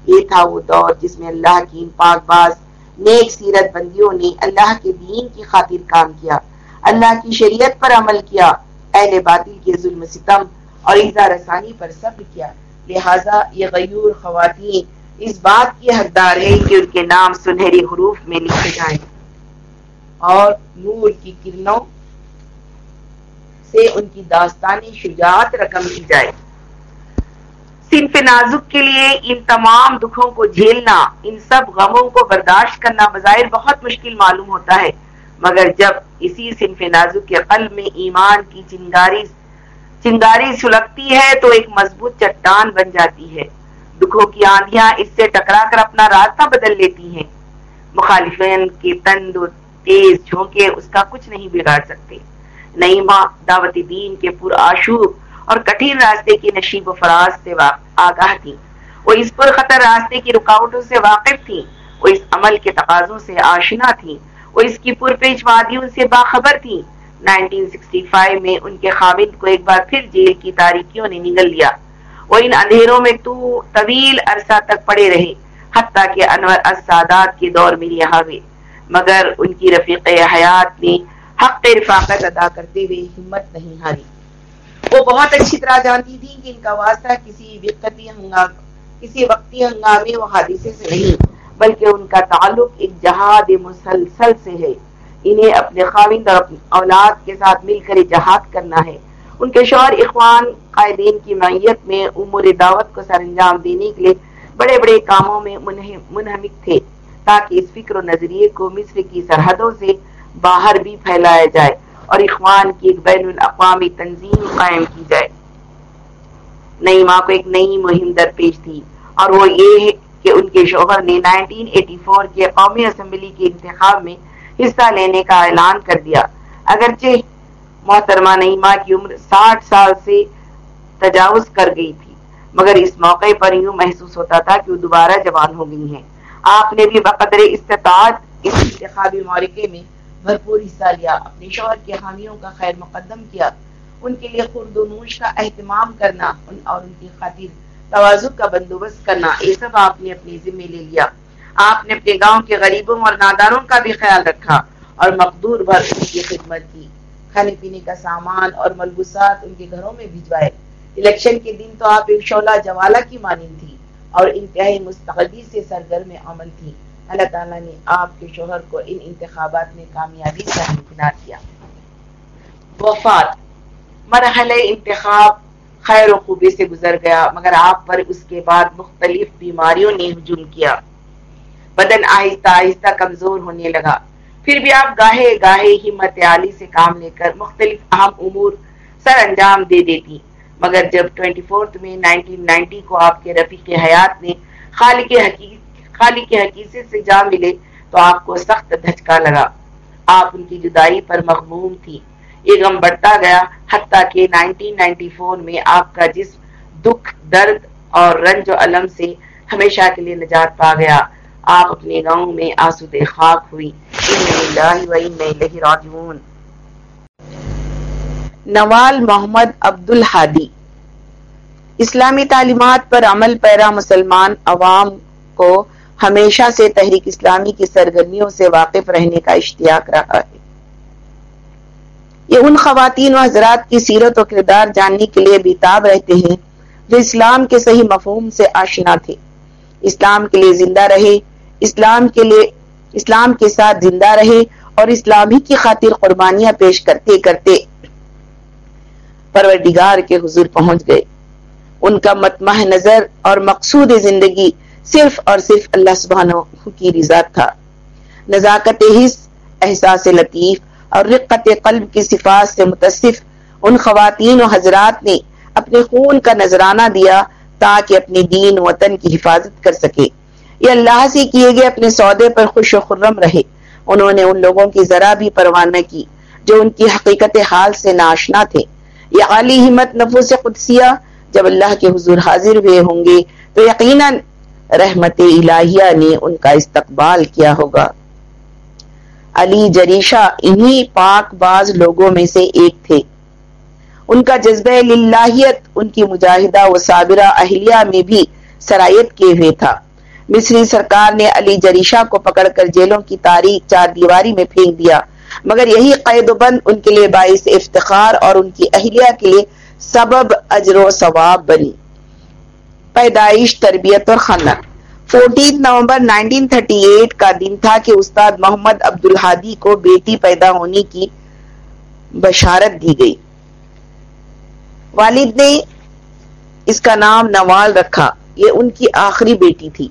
یہ تھا وہ دور جس میں اللہ کی پاک باز نیک سیرت بندیوں نے اللہ کے دین کی خاطر کام کیا۔ اللہ کی شریعت پر عمل کیا۔ اہل باطل کے ظلم ستم اور ایزا رسانی پر صبر کیا۔ لہٰذا یہ غیور خواتین اس بات کی حقدار ہے کہ ان کے نام سنہری حروف میں لکھے جائیں۔ اور نور کی کرنوں سے ان کی داستانی شجاعت رقم کی جائے۔ صنف نازک کے لیے ان تمام دکھوں کو جھیلنا، ان سب غموں کو برداشت کرنا بظاہر بہت مشکل معلوم ہوتا ہے۔ مگر جب اسی صنف نازک کے قلب میں ایمان کی چنگاری چنگاری سلگتی ہے تو ایک مضبوط چٹان بن جاتی ہے۔ دکھوں کی آندیاں اس سے ٹکرا کر اپنا راستہ بدل لیتی ہیں۔ مخالفین کے تند تیز جھونکے اس کا کچھ نہیں بگاڑ سکتے۔ نئیما دعوت دین کے پر آشوب اور کٹھن راستے کی نشیب و فراز سے آگاہ تھی۔ وہ اس پر خطر راستے کی رکاوٹوں سے واقف تھی۔ وہ اس عمل کے تقاضوں سے آشنا تھی۔ وہ اس کی پرپیچ وادیوں سے باخبر تھی۔ 1965 میں ان کے خامد کو ایک بار پھر جیل کی تاریکیوں نے نگل لیا۔ وہ ان اندھیروں میں تو طویل عرصہ تک پڑے رہے، حتیٰ کہ انور السادات کے دور میں یہاں ہوئے۔ مگر ان کی رفیق حیات نے حق رفاقت ادا کرتے ہوئے ہمت نہیں ہاری۔ وہ بہت اچھی طرح جانتی تھی کہ ان کا واسطہ کسی وقتی ہنگام کسی وقتی ہنگامے و حادثے سے نہیں، بلکہ ان کا تعلق ایک جہاد مسلسل سے ہے۔ انہیں اپنے خاوند اور اپنی اولاد کے ساتھ مل کر جہاد کرنا ہے۔ ان کے شوہر اخوان قائدین کی معیت میں امور دعوت کو سر انجام دینے کے لیے بڑے بڑے کاموں میں منہمک تھے، تاکہ اس فکر و نظریے کو مصر کی سرحدوں سے باہر بھی پھیلایا جائے۔ اور اخوان کی ایک بین الاقوامی تنظیم قائم کی جائے۔ نئی ماں کو ایک نئی مہم درپیش تھی اور وہ یہ کہ ان کے شوہر نے 1984 کے قومی اسمبلی کے انتخاب میں حصہ لینے کا اعلان کر دیا۔ اگرچہ محترمہ نعیمہ کی عمر ساٹھ سال سے تجاوز کر گئی تھی، مگر اس موقع پر یوں محسوس ہوتا تھا کہ وہ دوبارہ جوان ہو گئی ہیں۔ آپ نے بھی بقدر استطاعت اس انتخابی معرکے میں بھرپور حصہ لیا۔ اپنے شوہر کے حامیوں کا خیر مقدم کیا۔ ان کے لیے خرد و نوش کا اہتمام کرنا اور ان کی خاطر توازو کا بندوبست کرنا، یہ سب آپ نے اپنی ذمہ لے لیا۔ آپ نے اپنے گاؤں کے غریبوں اور ناداروں کا بھی خیال رکھا اور مقدور بھر ان کی خدمت کی۔ کھانے پینے کا سامان اور ملبوسات ان کے گھروں میں بھجوائے۔ الیکشن کے دن تو آپ ایک شعلہ جوالا کی مانند تھی اور انتہائی مستقدی سے سرگرم عمل تھی۔ اللہ تعالیٰ نے آپ کے شوہر کو ان انتخابات میں کامیابی سے امکنار کیا۔ وفات۔ مرحلہ انتخاب خیر و خوبی سے گزر گیا، مگر آپ پر اس کے بعد مختلف بیماریوں نے ہجوم کیا۔ بدن آہستہ آہستہ کمزور ہونے لگا۔ پھر بھی آپ گاہے گاہے ہمت عالی سے کام لے کر مختلف اہم امور سر انجام دے دیتی۔ مگر جب ٹوینٹی فورتھ میں نائنٹین نائنٹی کو آپ کے رفیق حیات نے خالق حقیق خالق حقیقت سے جا ملے تو آپ کو سخت دھچکا لگا۔ آپ ان کی جدائی پر مغموم تھی یہ غم بڑھتا گیا، حتیٰ کہ 1994 میں آپ کا جسم دکھ، درد اور رنج و علم سے ہمیشہ کے لیے نجات پا گیا۔ آپ اپنے گاؤں میں آسود خاک ہوئی نوال محمد عبد الحادی اسلامی تعلیمات پر عمل پیرا مسلمان عوام کو ہمیشہ سے تحریک اسلامی کی سرگرمیوں سے واقف رہنے کا اشتیاق رہا ہے۔ یہ ان خواتین و حضرات کی سیرت و کردار جاننے کے لیے بیتاب رہتے ہیں جو اسلام کے صحیح مفہوم سے آشنا تھے۔ اسلام کے لیے زندہ رہے، اسلام کے لیے، اسلام کے ساتھ زندہ رہے اور اسلامی کی خاطر قربانیاں پیش کرتے کرتے پروردگار کے حضور پہنچ گئے۔ ان کا متمح نظر اور مقصود زندگی صرف اور صرف اللہ سبحانہ کی رضا تھا۔ نزاکت حص، احساس لطیف اور رقت قلب کی صفات سے متصف ان خواتین و حضرات نے اپنے خون کا نذرانہ دیا تاکہ اپنے دین وطن کی حفاظت کر سکے۔ یہ اللہ سے کیے گئے اپنے سودے پر خوش و خرم رہے۔ انہوں نے ان لوگوں کی ذرا بھی پرواہ نہ کی جو ان کی حقیقت حال سے ناشنا تھے۔ یہ عالی ہمت نفوس قدسیہ، جب اللہ کے حضور حاضر ہوئے ہوں گے تو یقیناً رحمت الہیہ نے ان کا استقبال کیا ہوگا۔ علی جریشہ انہی پاک باز لوگوں میں سے ایک تھے۔ ان کا جذبہ للہیت، ان کی مجاہدہ و صابرہ اہلیہ میں بھی سرایت کیے ہوئے تھا۔ مصری سرکار نے علی جریشہ کو پکڑ کر جیلوں کی تاریخ چار دیواری میں پھینک دیا۔ مگر یہی قید و بند ان کے لیے باعث افتخار اور ان کی اہلیہ کے لیے سبب اجر و ثواب بنی۔ پیدائش تربیت اور خانہ فورٹین نومبر 1938 کا دن تھا کہ استاد محمد عبد الحادی کو بیٹی پیدا ہونے کی بشارت دی گئی۔ والد نے اس کا نام نوال رکھا۔ یہ ان کی آخری بیٹی تھی۔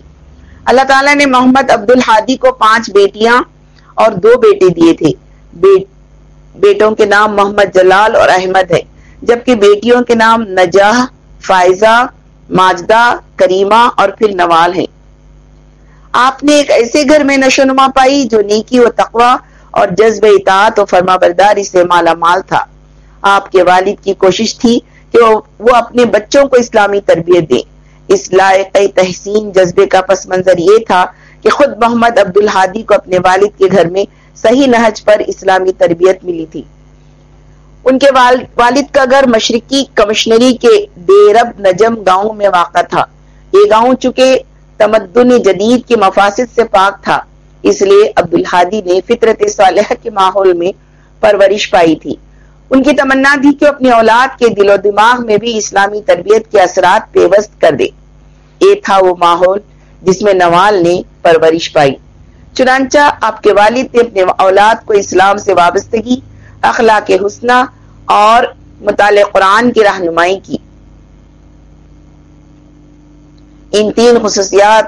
اللہ تعالیٰ نے محمد عبد الحادی کو پانچ بیٹیاں اور دو بیٹے دیے تھے۔ بیٹوں کے نام محمد جلال اور احمد ہے جبکہ بیٹیوں کے نام نجاح، فائزہ ماجدہ، کریمہ اور پھر نوال ہیں۔ آپ نے ایک ایسے گھر میں نشو نما پائی جو نیکی و تقوی اور جذب اطاعت و فرما برداری سے مالا مال تھا۔ آپ کے والد کی کوشش تھی کہ وہ اپنے بچوں کو اسلامی تربیت دیں اس لائق تحسین جذبے کا پس منظر یہ تھا کہ خود محمد عبد الحادی کو اپنے والد کے گھر میں صحیح نہج پر اسلامی تربیت ملی تھی۔ ان کے والد کا گھر مشرقی کمشنری کے دیرب نجم گاؤں میں واقع تھا۔ یہ گاؤں چکے تمدن جدید کے مفاسد سے پاک تھا، اس لیے عبد الحادی نے فطرت صالح کے ماحول میں پرورش پائی تھی۔ ان کی تمنا تھی کہ اپنی اولاد کے دل و دماغ میں بھی اسلامی تربیت کے اثرات پیوست کر دے۔ یہ تھا وہ ماحول جس میں نوال نے پرورش پائی۔ چنانچہ آپ کے والد نے اپنے اولاد کو اسلام سے وابستگی اخلاق حسنہ اور مطالعہ قرآن کی رہنمائی کی۔ ان تین خصوصیات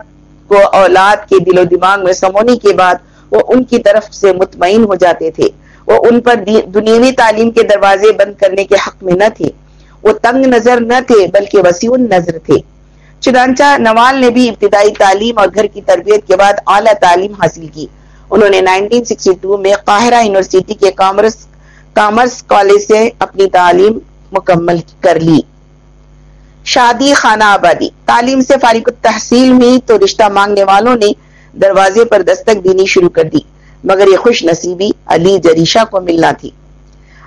کو اولاد کے دل و دماغ میں سمونے کے بعد وہ ان کی طرف سے مطمئن ہو جاتے تھے۔ وہ ان پر دنیوی تعلیم کے دروازے بند کرنے کے حق میں نہ تھے۔ وہ تنگ نظر نہ تھے، بلکہ وسیع نظر تھے۔ چنانچہ نوال نے بھی ابتدائی تعلیم اور گھر کی تربیت کے بعد اعلیٰ تعلیم حاصل کی۔ انہوں نے 1962 میں قاہرہ یونیورسٹی کے کامرس کامرس کالج سے اپنی تعلیم مکمل کر لی۔ شادی خانہ آبادی۔ تعلیم سے فارغ التحصیل ہوئی تو رشتہ مانگنے والوں نے دروازے پر دستک دینی شروع کر دی، مگر یہ خوش نصیبی علی جریشہ کو ملنا تھی۔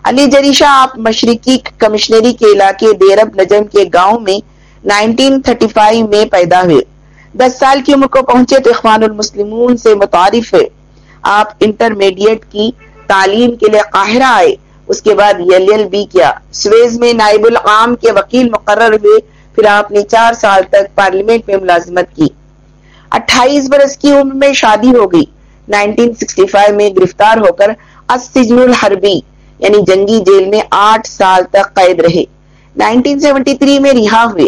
علی جریشہ آپ مشرقی کمشنری کے علاقے دیرب نجم کے گاؤں میں 1935 میں پیدا ہوئے۔ دس سال کی عمر کو پہنچے تو اخوان المسلمون سے متعارف ہے۔ آپ انٹرمیڈیٹ کی تعلیم کے لیے قاہرہ آئے۔ اس کے بعد یل یل بی کیا۔ سویز میں نائب العام کے وکیل مقرر ہوئے۔ پھر آپ نے چار سال تک پارلیمنٹ میں ملازمت کی۔ اٹھائیس برس کی عمر میں شادی ہو گئی۔ 1965 میں گرفتار ہو کر السجن الحربی یعنی جنگی جیل میں آٹھ سال تک قید رہے۔ 1973 میں رہا ہوئے۔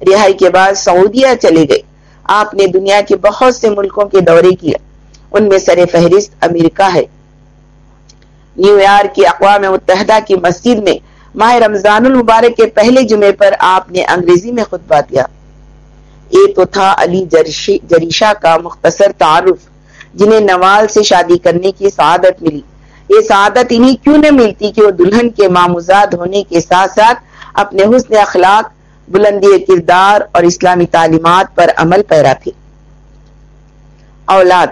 رہائی کے بعد سعودیہ چلے گئے۔ آپ نے دنیا کے بہت سے ملکوں کے دورے کیا ان میں سر فہرست امریکہ ہے۔ نیو یارک کی اقوام متحدہ کی مسجد میں ماہ رمضان المبارک کے پہلے جمعے پر آپ نے انگریزی میں خطبہ دیا۔ یہ تو تھا علی جریشہ کا مختصر تعارف، جنہیں نوال سے شادی کرنے کی سعادت ملی۔ یہ سعادت انہیں کیوں نہ ملتی کہ وہ دلہن کے ماموزاد ہونے کے ساتھ ساتھ اپنے حسن اخلاق، بلندی کردار اور اسلامی تعلیمات پر عمل پیرا تھے۔ اولاد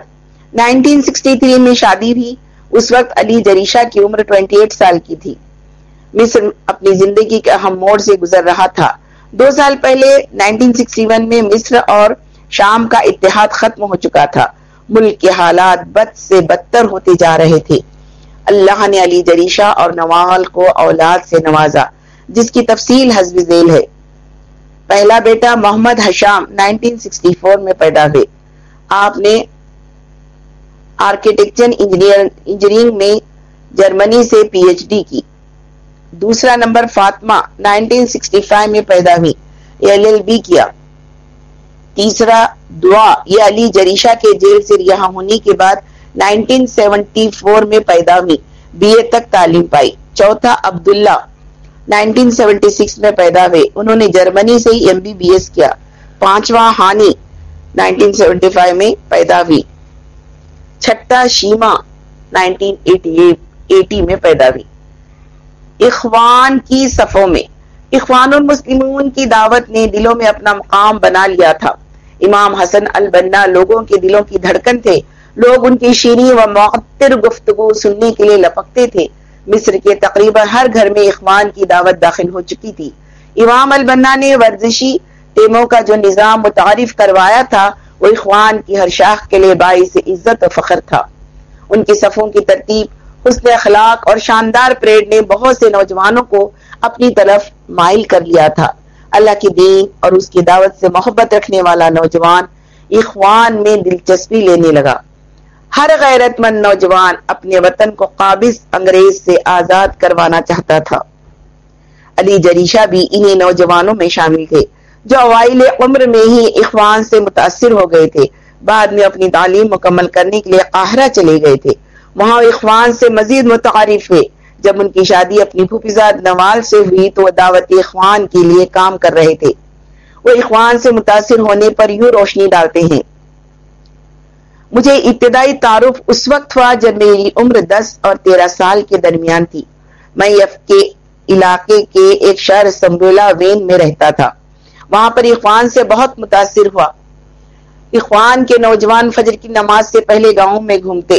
1963 میں شادی بھی اس وقت علی جریشہ کی عمر 28 سال کی تھی۔ مصر اپنی زندگی کے اہم موڑ سے گزر رہا تھا۔ دو سال پہلے 1961 میں مصر اور شام کا اتحاد ختم ہو چکا تھا۔ ملک کے حالات بد سے بدتر ہوتے جا رہے تھے۔ اللہ نے علی جریشہ اور نوال کو اولاد سے نوازا، جس کی تفصیل حزب ذیل ہے۔ پہلا بیٹا محمد حشام 1964 میں پیدا ہوئے۔ آپ نے آرکیٹیکچر انجینئرنگ میں جرمنی سے پی ایچ ڈی کی۔ دوسرا نمبر فاطمہ 1965 میں پیدا ہوئی ایل ایل بی کیا۔ تیسرا، دعا، یہ علی جریشہ کے جیل سے رہا ہونے کے بعد 1974 میں پیدا ہوئی، بی اے تک تعلیم پائی۔ چوتھا، عبداللہ 1976 میں پیدا ہوئے، انہوں نے جرمنی سے ہی ایم بی بی ایس کیا۔ پانچواں، ہانی 1975 میں پیدا ہوئی۔ چھٹا شیما 1980 میں پیدا ہوئی۔ اخوان کی صفوں میں، اخوان المسلمون کی دعوت نے دلوں میں اپنا مقام بنا لیا تھا۔ امام حسن البنا لوگوں کے دلوں کی دھڑکن تھے۔ لوگ ان کی شیریں و معطر گفتگو سننے کے لیے لپکتے تھے۔ مصر کے تقریباً ہر گھر میں اخوان کی دعوت داخل ہو چکی تھی۔ امام البنا نے ورزشی ٹیموں کا جو نظام متعارف کروایا تھا وہ اخوان کی ہر شاخ کے لیے باعث عزت و فخر تھا۔ ان کی صفوں کی ترتیب، حسن اخلاق اور شاندار پریڈ نے بہت سے نوجوانوں کو اپنی طرف مائل کر لیا تھا۔ اللہ کی دین اور اس کی دعوت سے محبت رکھنے والا نوجوان اخوان میں دلچسپی لینے لگا۔ ہر غیرت مند نوجوان اپنے وطن کو قابض انگریز سے آزاد کروانا چاہتا تھا۔ علی جریشہ بھی انہیں نوجوانوں میں شامل تھے۔ جو اوائل عمر میں ہی اخوان سے متاثر ہو گئے تھے۔ بعد میں اپنی تعلیم مکمل کرنے کے لیے قاہرہ چلے گئے تھے۔ وہاں اخوان سے مزید متعارف ہوئے۔ جب ان کی شادی اپنی پھوپھیزاد نوال سے ہوئی تو وہ دعوت اخوان کے لیے کام کر رہے تھے۔ وہ اخوان سے متاثر ہونے پر یوں روشنی ڈالتے ہیں۔ مجھے ابتدائی تعارف اس وقت ہوا جب میری عمر دس اور تیرہ سال کے درمیان تھی۔ میں یف کے علاقے کے ایک شہر سمبولا وین میں رہتا تھا۔ وہاں پر اخوان سے بہت متاثر ہوا۔ اخوان کے نوجوان فجر کی نماز سے پہلے گاؤں میں گھومتے۔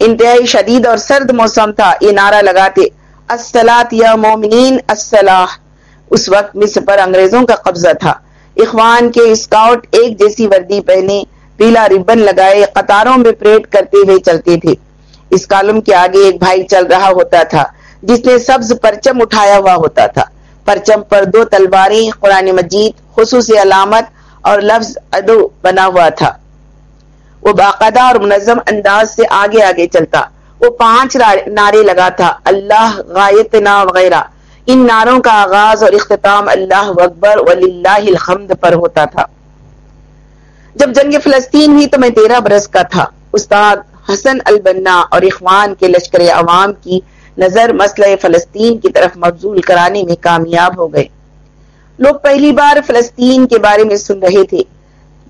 انتہائی شدید اور سرد موسم تھا، یہ نعرہ لگاتے السلاط یا مومنین السلاح اس وقت مصر پر انگریزوں کا قبضہ تھا۔ اخوان کے اسکاؤٹ ایک جیسی وردی پہنے، پیلا ربن لگائے، قطاروں میں پریڈ کرتے ہوئے چلتے تھے۔ اس کالم کے آگے ایک بھائی چل رہا ہوتا تھا، جس نے سبز پرچم اٹھایا ہوا ہوتا تھا۔ پرچم پر دو تلواریں قرآن مجید خصوصی علامت اور لفظ ادو بنا ہوا تھا۔ وہ باقاعدہ اور منظم انداز سے آگے آگے چلتا۔ وہ پانچ نعرے لگا تھا۔ اللہ غایتنا وغیرہ۔ ان نعروں کا آغاز اور اختتام اللہ اکبر وللہ الحمد پر ہوتا تھا۔ جب جنگ فلسطین ہوئی تو میں تیرہ برس کا تھا۔ استاد حسن البنا اور اخوان کے لشکر عوام کی نظر مسئلہ فلسطین کی طرف مبزول کرانے میں کامیاب ہو گئے۔ لوگ پہلی بار فلسطین کے بارے میں سن رہے تھے۔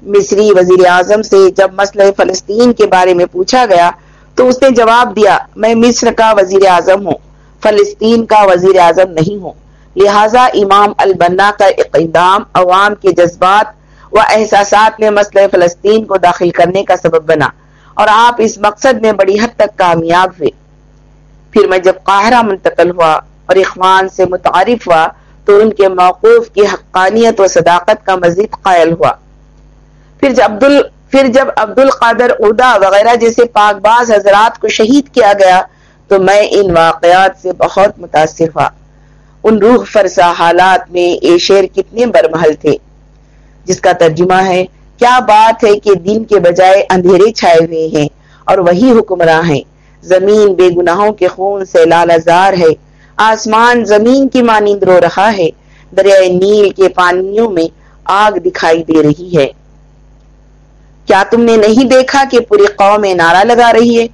مصری وزیر اعظم سے جب مسئلہ فلسطین کے بارے میں پوچھا گیا تو اس نے جواب دیا، میں مصر کا وزیر اعظم ہوں، فلسطین کا وزیر اعظم نہیں ہوں۔ لہٰذا امام البنا کا اقدام، عوام کے جذبات و احساسات میں مسئلہ فلسطین کو داخل کرنے کا سبب بنا اور آپ اس مقصد میں بڑی حد تک کامیاب ہوئے۔ پھر میں جب قاہرہ منتقل ہوا اور اخوان سے متعارف ہوا تو ان کے موقوف کی حقانیت و صداقت کا مزید قائل ہوا۔ پھر جب عبد پھر جب عبد القادر ادا وغیرہ جیسے پاک باز حضرات کو شہید کیا گیا تو میں ان واقعات سے بہت متاثر ہوا۔ ان روح فرسا حالات میں یہ شعر کتنے برمحل تھے۔ جس کا ترجمہ ہے، کیا بات ہے کہ دن کے بجائے اندھیرے چھائے ہوئے ہیں اور وہی حکمراں ہیں؟ زمین بے گناہوں کے خون سے لال ازار ہے۔ آسمان زمین کی مانند رو رہا ہے۔ دریائے نیل کے پانیوں میں آگ دکھائی دے رہی ہے۔ کیا تم نے نہیں دیکھا کہ پوری قوم نعرہ لگا رہی ہے؟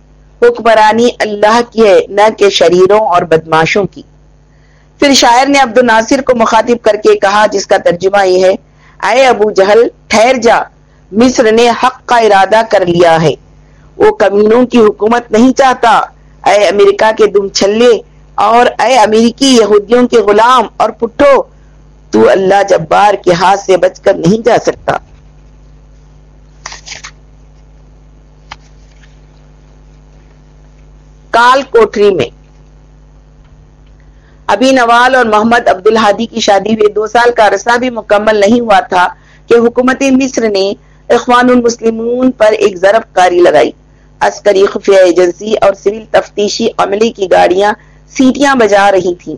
حکمرانی اللہ کی ہے، نہ کہ شریروں اور بدماشوں کی۔ پھر شاعر نے عبد الناصر کو مخاطب کر کے کہا، جس کا ترجمہ یہ ہے، اے ابو جہل، ٹھہر جا، مصر نے حق کا ارادہ کر لیا ہے۔ وہ کمینوں کی حکومت نہیں چاہتا۔ اے امریکہ کے دم چھلے اور اے امریکی یہودیوں کے غلام اور پٹھو، تو اللہ جبار کے ہاتھ سے بچ کر نہیں جا سکتا۔ کال کوٹری میں۔ ابھی نوال اور محمد عبد الحادی کی شادی ہوئے دو سال کا عرصہ بھی مکمل نہیں ہوا تھا کہ حکومت مصر نے اخوان المسلمون پر ایک ضرب کاری لگائی۔ عسکری خفیہ ایجنسی اور سول تفتیشی عملی کی گاڑیاں سیٹیاں بجا رہی تھیں۔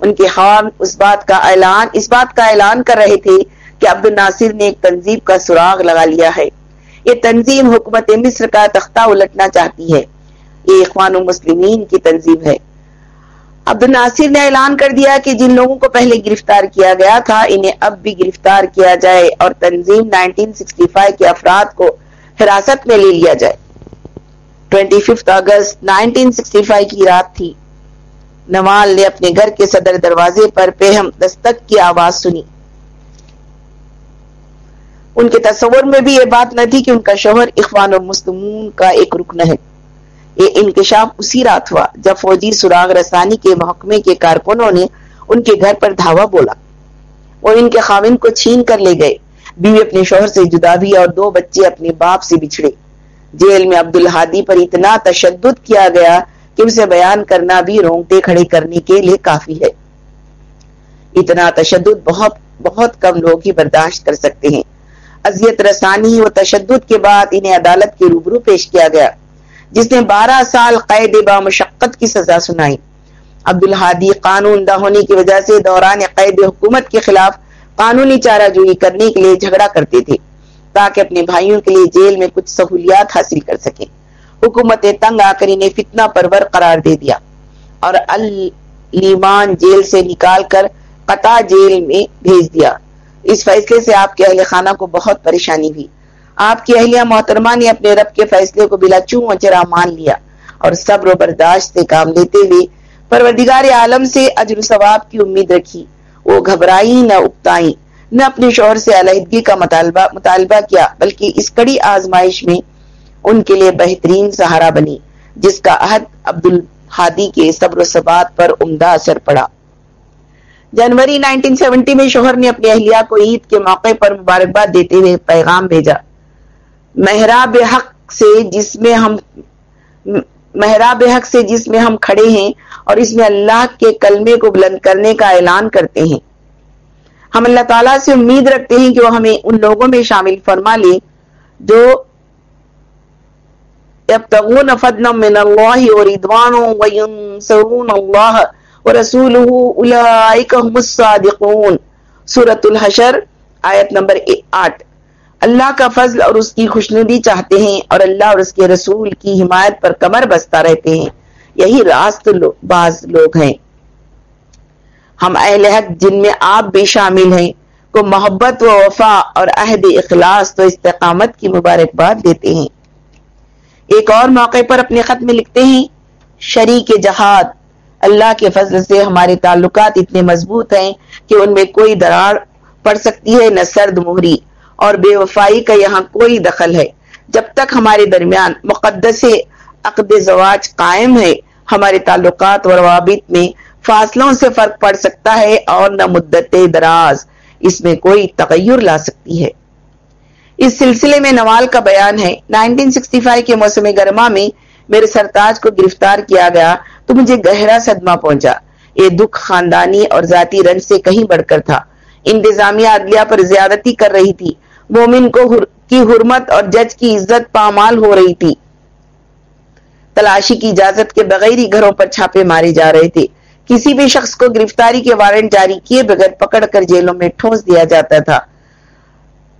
ان کے خان اس بات کا اعلان، اس بات کا اعلان کر رہے تھے کہ عبد الناصر نے ایک تنظیم کا سراغ لگا لیا ہے۔ یہ تنظیم حکومت مصر کا تختہ الٹنا چاہتی ہے۔ یہ اخوان المسلمین کی تنظیم ہے۔ عبد الناصر نے اعلان کر دیا کہ جن لوگوں کو پہلے گرفتار کیا گیا تھا، انہیں اب بھی گرفتار کیا جائے اور تنظیم 1965 کے افراد کو حراست میں لے لیا جائے۔ 25 اگست 1965 کی رات تھی۔ نوال نے اپنے گھر کے صدر دروازے پر پہم دستک کی آواز سنی۔ ان کے تصور میں بھی یہ بات نہ تھی کہ ان کا شوہر اخوان المسلمون کا ایک رکن ہے۔ یہ انکشاف اسی رات ہوا جب فوجی سراغ رسانی کے محکمے کے کارکنوں نے ان کے گھر پر دھاوا بولا اور ان کے خاوند کو چھین کر لے گئے۔ بیوی اپنے شوہر سے جدا بھی اور دو بچے اپنے باپ سے بچھڑے۔ جیل میں عبد الحادی پر اتنا تشدد کیا گیا کہ اسے بیان کرنا بھی رونگٹے کھڑے کرنے کے لیے کافی ہے۔ اتنا تشدد بہت بہت کم لوگ ہی برداشت کر سکتے ہیں۔ اذیت رسانی و تشدد کے بعد انہیں عدالت کے روبرو پیش کیا گیا، جس نے بارہ سال قید با مشقت کی سزا سنائی۔ عبد الحادی قانون دہ ہونے کی وجہ سے دوران قید حکومت کے خلاف قانونی چارہ جوئی کرنے کے لیے جھگڑا کرتے تھے۔ تاکہ اپنے بھائیوں کے لیے جیل میں کچھ سہولیات حاصل کر سکیں حکومت تنگ آ کر انہیں فتنہ پرور قرار دے دیا۔ اور المان جیل سے نکال کر قطع جیل میں بھیج دیا۔ اس فیصلے سے آپ کے اہل خانہ کو بہت پریشانی ہوئی۔ آپ کی اہلیہ محترمہ نے اپنے رب کے فیصلے کو بلا چون اچرا مان لیا اور صبر و برداشت سے کام لیتے ہوئے پروردگار عالم سے اجر و ثواب کی امید رکھی۔ وہ گھبرائی نہ اکتائی نہ اپنے شوہر سے علیحدگی کا مطالبہ مطالبہ کیا، بلکہ اس کڑی آزمائش میں ان کے لیے بہترین سہارا بنی، جس کا عہد عبد الحادی کے صبر و ثبات پر عمدہ اثر پڑا۔ جنوری 1970 میں شوہر نے اپنی اہلیہ کو عید کے موقع پر مبارکباد دیتے ہوئے پیغام بھیجا۔ محراب حق سے جس میں ہم محراب حق سے جس میں ہم کھڑے ہیں اور اس میں اللہ کے کلمے کو بلند کرنے کا اعلان کرتے ہیں۔ ہم اللہ تعالیٰ سے امید رکھتے ہیں کہ وہ ہمیں ان لوگوں میں شامل فرما لے جو يبتغون فضلا من الله ورضوانه وينصرون الله ورسوله اولئك هم الصادقون۔ سورة الحشر، آیت نمبر آٹھ۔ اللہ کا فضل اور اس کی خوشنودی چاہتے ہیں اور اللہ اور اس کے رسول کی حمایت پر کمر بستا رہتے ہیں۔ یہی راست باز لوگ ہیں۔ ہم اہل حق جن میں آپ بھی شامل ہیں، کو محبت و وفا اور عہد اخلاص تو استقامت کی مبارکباد دیتے ہیں۔ ایک اور موقع پر اپنے خط میں لکھتے ہیں، شریک جہاد۔ اللہ کے فضل سے ہمارے تعلقات اتنے مضبوط ہیں کہ ان میں کوئی درار پڑ سکتی ہے، نہ سرد مہری۔ اور بے وفائی کا یہاں کوئی دخل ہے۔ جب تک ہمارے درمیان مقدس عقد زواج قائم ہے، ہمارے تعلقات و روابط میں فاصلوں سے فرق پڑ سکتا ہے اور نہ مدت دراز اس میں کوئی تغیر لا سکتی ہے۔ اس سلسلے میں نوال کا بیان ہے۔ 1965 کے موسم گرما میں میرے سرتاج کو گرفتار کیا گیا تو مجھے گہرا صدمہ پہنچا۔ یہ دکھ خاندانی اور ذاتی رنج سے کہیں بڑھ کر تھا۔ انتظامیہ عدلیہ پر زیادتی کر رہی تھی۔ مومن کو کی حرمت اور جج کی عزت پامال ہو رہی تھی۔ تلاشی کی اجازت کے بغیر ہی گھروں پر چھاپے مارے جا رہے تھے۔ کسی بھی شخص کو گرفتاری کے وارنٹ جاری کیے بغیر پکڑ کر جیلوں میں ٹھونس دیا جاتا تھا۔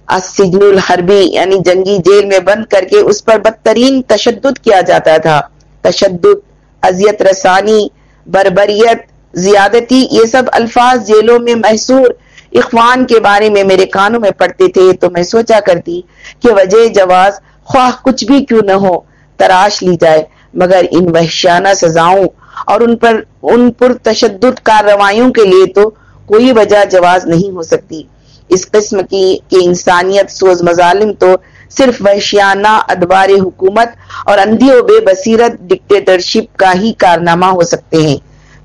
السجن الحربی یعنی جنگی جیل میں بند کر کے اس پر بدترین تشدد کیا جاتا تھا۔ تشدد، اذیت رسانی، بربریت، زیادتی، یہ سب الفاظ جیلوں میں محصور اخوان کے بارے میں میرے کانوں میں پڑتے تھے تو میں سوچا کرتی کہ وجہ جواز خواہ کچھ بھی کیوں نہ ہو، تراش لی جائے۔ مگر ان وحشانہ سزاؤں اور ان پر ان پر تشدد کارروائیوں کے لیے تو کوئی وجہ جواز نہیں ہو سکتی۔ اس قسم کی کہ انسانیت سوز مظالم تو صرف وحشیانہ ادوار حکومت اور اندھی و بے بصیرت ڈکٹیٹرشپ کا ہی کارنامہ ہو سکتے ہیں۔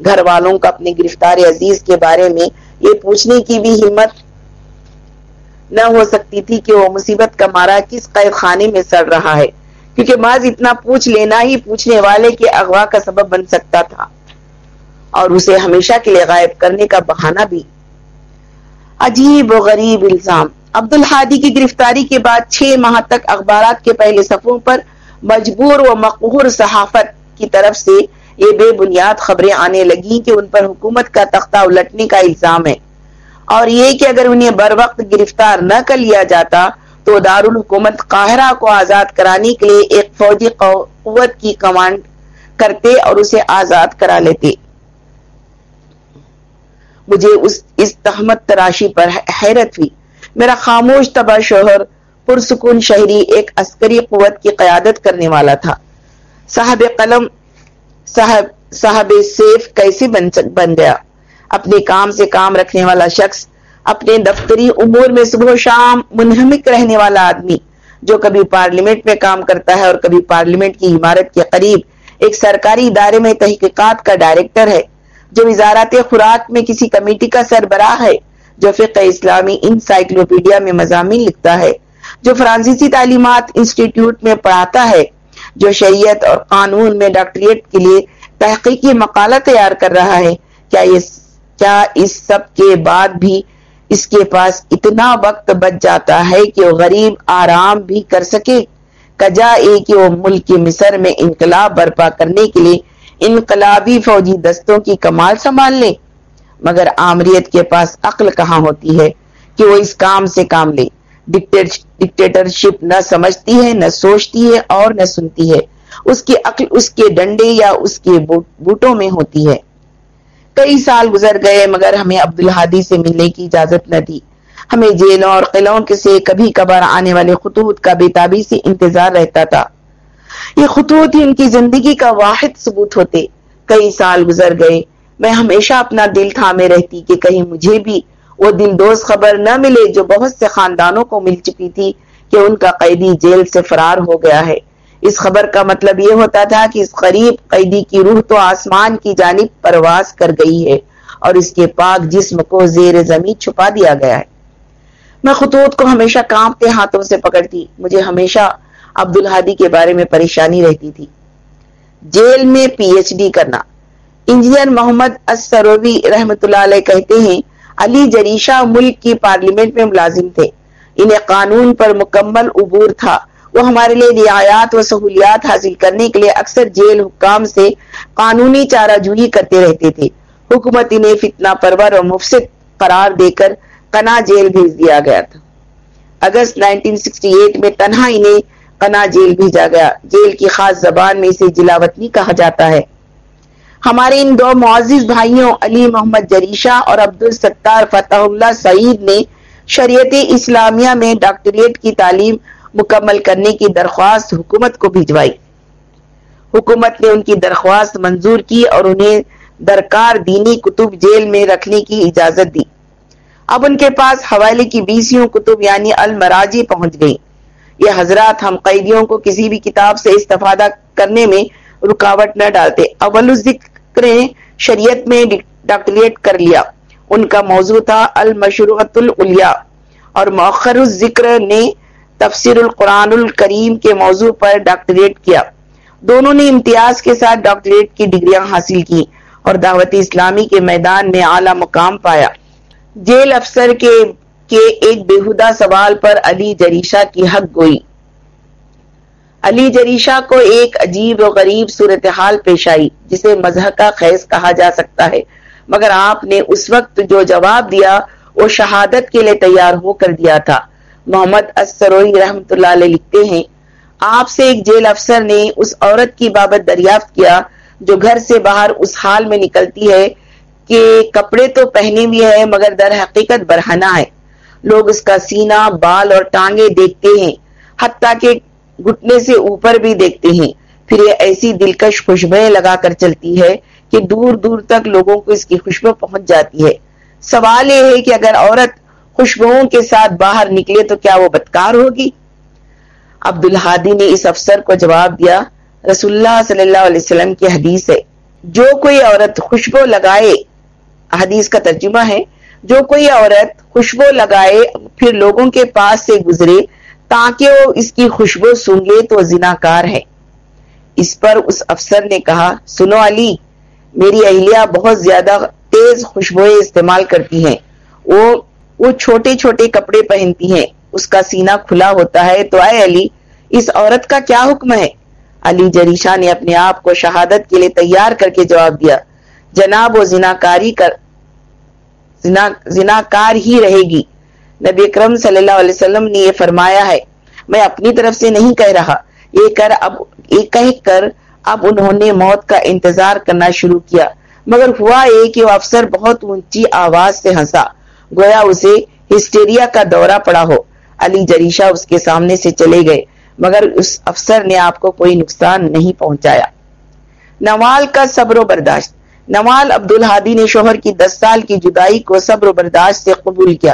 گھر والوں کا اپنے گرفتار عزیز کے بارے میں یہ پوچھنے کی بھی ہمت نہ ہو سکتی تھی کہ وہ مصیبت کا مارا کس قید خانے میں سڑ رہا ہے۔ کیونکہ ماض اتنا پوچھ لینا ہی پوچھنے والے کے اغوا کا سبب بن سکتا تھا۔ اور اسے ہمیشہ کے لیے غائب کرنے کا بہانہ بھی۔ عجیب و غریب الزام۔ عبد الحادی کی گرفتاری کے بعد چھ ماہ تک اخبارات کے پہلے صفوں پر مجبور و مقہور صحافت کی طرف سے یہ بے بنیاد خبریں آنے لگیں کہ ان پر حکومت کا تختہ الٹنے کا الزام ہے۔ اور یہ کہ اگر انہیں بر وقت گرفتار نہ کر لیا جاتا تو دارالحکومت قاہرہ کو آزاد کرانے کے لیے ایک فوجی قوت کی کمانڈ کرتے اور اسے آزاد کرا لیتے۔ مجھے اس اس تراشی پر حیرت ہوئی۔ میرا خاموش تباہ شوہر پرسکون شہری ایک عسکری قوت کی قیادت کرنے والا تھا۔ صاحب قلم، صاحب صاحب سیف کیسے بن بن گیا؟ اپنے کام سے کام رکھنے والا شخص اپنے دفتری امور میں صبح و شام منہمک رہنے والا آدمی جو کبھی پارلیمنٹ میں کام کرتا ہے اور کبھی پارلیمنٹ کی عمارت کے قریب ایک سرکاری ادارے میں تحقیقات کا ڈائریکٹر ہے، جو وزارت خوراک میں کسی کمیٹی کا سربراہ ہے، جو فقہ اسلامی انسائکلوپیڈیا میں مضامین لکھتا ہے، جو فرانسیسی تعلیمات انسٹیٹیوٹ میں پڑھاتا ہے، جو شریعت اور قانون میں ڈاکٹریٹ کے لیے تحقیقی مقالہ تیار کر رہا ہے۔ کیا یہ کیا اس سب کے بعد بھی اس کے پاس اتنا وقت بچ جاتا ہے کہ وہ غریب آرام بھی کر سکے۔ کجا اے کہ وہ ملک مصر میں انقلاب برپا کرنے کے لیے انقلابی فوجی دستوں کی کمال سنبھال لے۔ مگر آمریت کے پاس عقل کہاں ہوتی ہے کہ وہ اس کام سے کام لے۔ ڈکٹیٹرشپ نہ سمجھتی ہے، نہ سوچتی ہے اور نہ سنتی ہے۔ اس کی عقل اس کے ڈنڈے یا اس کے بوٹوں میں ہوتی ہے۔ کئی سال گزر گئے مگر ہمیں عبد الحادی سے ملنے کی اجازت نہ دی۔ ہمیں جیلوں اور قلعوں کے سے کبھی کبھار آنے والے خطوط کا بےتابی سے انتظار رہتا تھا۔ یہ خطوط ہی ان کی زندگی کا واحد ثبوت ہوتے۔ کئی سال گزر گئے۔ میں ہمیشہ اپنا دل تھامے رہتی کہ کہیں مجھے بھی وہ دل دوست خبر نہ ملے جو بہت سے خاندانوں کو مل چکی تھی کہ ان کا قیدی جیل سے فرار ہو گیا ہے۔ اس خبر کا مطلب یہ ہوتا تھا کہ اس قریب قیدی کی روح تو آسمان کی جانب پرواز کر گئی ہے اور اس کے پاک جسم کو زیر زمین چھپا دیا گیا ہے۔ میں خطوط کو ہمیشہ کانپتے ہاتھوں سے پکڑتی، مجھے ہمیشہ عبد الحادی کے بارے میں پریشانی رہتی تھی۔ جیل میں پی ایچ ڈی کرنا۔ انجینئر محمد اسروی رحمت اللہ علیہ کہتے ہیں، علی جریشہ ملک کی پارلیمنٹ میں ملازم تھے۔ انہیں قانون پر مکمل عبور تھا۔ وہ ہمارے لیے رعایات و سہولیات حاصل کرنے کے لیے اکثر جیل حکام سے قانونی چارہ جوئی کرتے رہتے تھے۔ حکومت انہیں فتنہ پرور اور مفسد قرار دے کر کنا جیل بھیج دیا گیا تھا۔ اگست 1968 میں تنہا انہیں کنا جیل بھیجا گیا۔ جیل کی خاص زبان میں اسے جلاوطنی کہا جاتا ہے۔ ہمارے ان دو معزز بھائیوں علی محمد جریشہ اور عبد الستار فتح اللہ سعید نے شریعت اسلامیہ میں ڈاکٹریٹ کی تعلیم مکمل کرنے کی درخواست حکومت کو بھیجوائی حکومت نے ان کی درخواست منظور کی اور انہیں درکار دینی کتب جیل میں رکھنے کی اجازت دی۔ اب ان کے پاس حوالے کی بیسیوں کتب یعنی المراجی پہنچ گئی یہ حضرات ہم قیدیوں کو کسی بھی کتاب سے استفادہ کرنے میں رکاوٹ نہ ڈالتے۔ اول ذکر شریعت میں ڈاکٹریٹ کر لیا۔ ان کا موضوع تھا المشروعت العلیاء اور مؤخر الذکر نے تفسیر القرآن الکریم کے موضوع پر ڈاکٹریٹ کیا۔ دونوں نے امتیاز کے ساتھ ڈاکٹریٹ کی ڈگریاں حاصل کی اور دعوت اسلامی کے میدان میں اعلیٰ مقام پایا۔ جیل افسر کے کے ایک بےحدہ سوال پر علی جریشہ کی حق گوئی۔ علی جریشہ کو ایک عجیب و غریب صورتحال پیش آئی، جسے مذہب کا خیز کہا جا سکتا ہے۔ مگر آپ نے اس وقت جو جواب دیا، وہ شہادت کے لیے تیار ہو کر دیا تھا۔ محمد اسروئی رحمت اللہ علیہ لکھتے ہیں، آپ سے ایک جیل افسر نے اس عورت کی بابت دریافت کیا جو گھر سے باہر اس حال میں نکلتی ہے کہ کپڑے تو پہنے بھی ہے مگر در حقیقت برہنہ ہے۔ لوگ اس کا سینہ، بال اور ٹانگیں دیکھتے ہیں، حتیٰ کہ گھٹنے سے اوپر بھی دیکھتے ہیں۔ پھر یہ ایسی دلکش خوشبوئیں لگا کر چلتی ہے کہ دور دور تک لوگوں کو اس کی خوشبو پہنچ جاتی ہے۔ سوال یہ ہے کہ اگر عورت خوشبوؤں کے ساتھ باہر نکلے تو کیا وہ بدکار ہوگی؟ عبد الحادی نے اس افسر کو جواب دیا رسول اللہ صلی اللہ علیہ وسلم کی حدیث ہے۔ جو کوئی عورت خوشبو لگائے، حدیث کا ترجمہ ہے، جو کوئی عورت خوشبو لگائے، پھر لوگوں کے پاس سے گزرے، تاکہ وہ اس کی خوشبو سونگے تو زناکار ہے۔ اس پر اس افسر نے کہا، سنو علی، میری اہلیہ بہت زیادہ تیز خوشبوئیں استعمال کرتی ہیں۔ وہ وہ چھوٹے چھوٹے کپڑے پہنتی ہیں۔ اس کا سینہ کھلا ہوتا ہے۔ تو اے علی، اس عورت کا کیا حکم ہے؟ علی جریشہ نے اپنے آپ کو شہادت کے لیے تیار کر کے جواب دیا۔ جناب، وہ زناکاری کر زناکار ہی رہے گی۔ نبی اکرم صلی اللہ علیہ وسلم نے یہ فرمایا ہے۔ میں اپنی طرف سے نہیں کہہ رہا۔ یہ کر، اب، یہ کہہ کر اب انہوں نے موت کا انتظار کرنا شروع کیا۔ مگر ہوا یہ کہ وہ افسر بہت اونچی آواز سے ہنسا۔ گویا اسے ہسٹیریا کا دورہ پڑا ہو۔ علی جریشہ اس کے سامنے سے چلے گئے، مگر اس افسر نے آپ کو کوئی نقصان نہیں پہنچایا۔ نوال کا صبر و برداشت۔ نوال عبد الحادی نے شوہر کی دس سال کی جدائی کو صبر و برداشت سے قبول کیا۔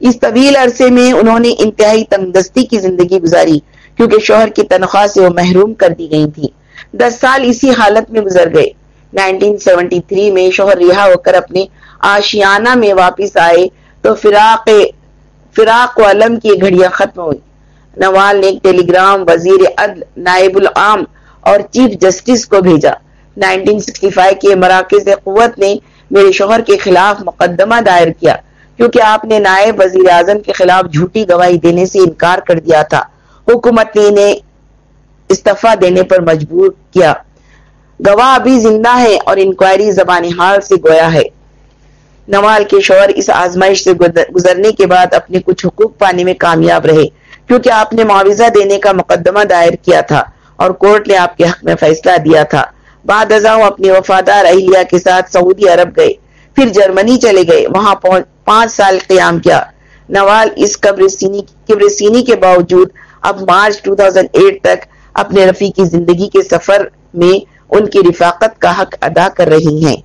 اس طویل عرصے میں انہوں نے انتہائی تنگ دستی کی زندگی گزاری، کیونکہ شوہر کی تنخواہ سے وہ محروم کر دی گئی تھی۔ دس سال اسی حالت میں گزر گئے۔ 1973 میں شوہر رہا ہو کر اپنے آشیانہ میں واپس آئے تو فراق فراق و علم کی گھڑیاں ختم ہوئی نوال نے ایک ٹیلی گرام وزیر عدل نائب العام اور چیف جسٹس کو بھیجا۔ 1965 کے مراکز قوت نے میرے شوہر کے خلاف مقدمہ دائر کیا، کیونکہ آپ نے نائب وزیر اعظم کے خلاف جھوٹی گواہی دینے سے انکار کر دیا تھا۔ حکومت نے انہیں استعفی دینے پر مجبور کیا۔ گواہ ابھی زندہ ہے اور انکوائری زبانی حال سے گویا ہے۔ نوال کے شوہر اس آزمائش سے گزرنے کے بعد اپنے کچھ حقوق پانے میں کامیاب رہے، کیونکہ آپ نے معاوضہ دینے کا مقدمہ دائر کیا تھا اور کورٹ نے آپ کے حق میں فیصلہ دیا تھا۔ بعد ازاں اپنی وفادار اہلیہ کے ساتھ سعودی عرب گئے، پھر جرمنی چلے گئے، وہاں پانچ سال قیام کیا۔ نوال اس قبر سینی کے باوجود اب مارچ 2008 تک اپنے رفیقی زندگی کے سفر میں ان کی رفاقت کا حق ادا کر رہی ہیں۔